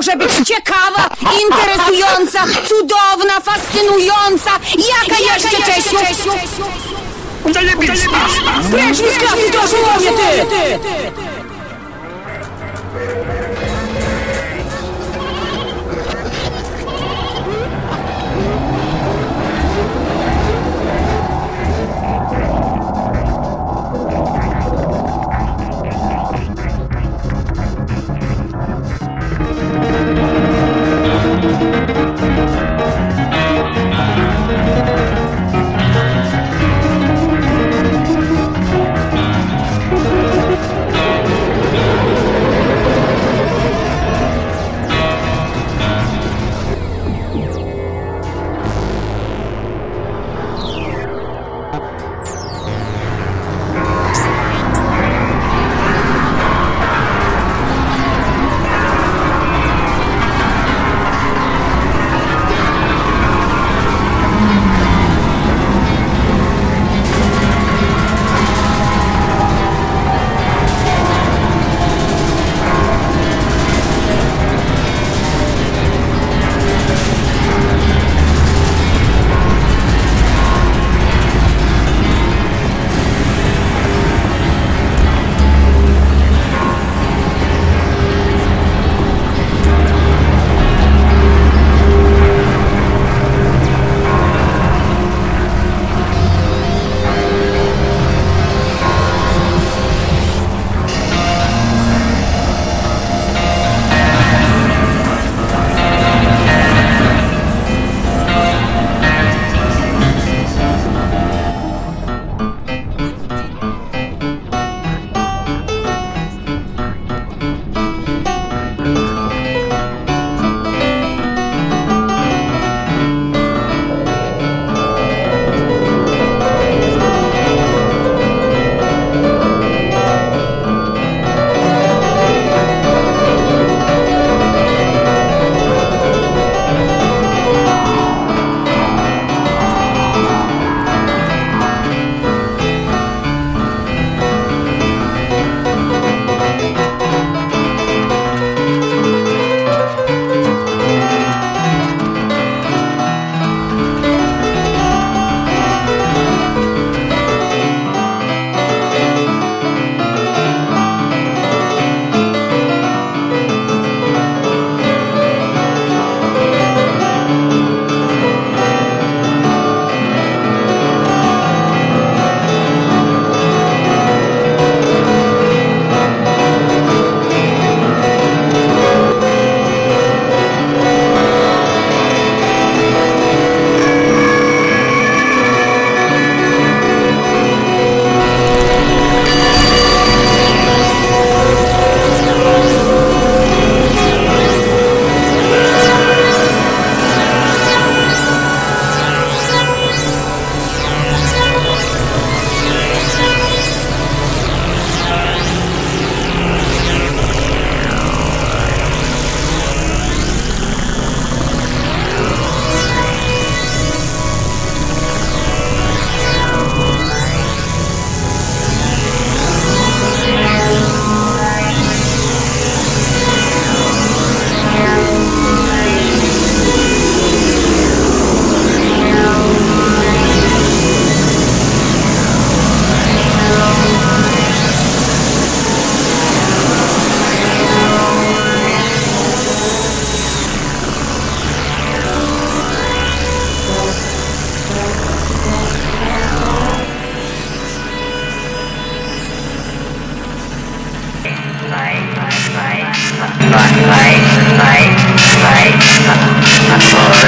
może być ciekawa, interesująca, cudowna, fascynująca. Jaka jeszcze, Czesiu? Zajebista! Precz mi z klasy, to oszułomie, ty! I'm sorry.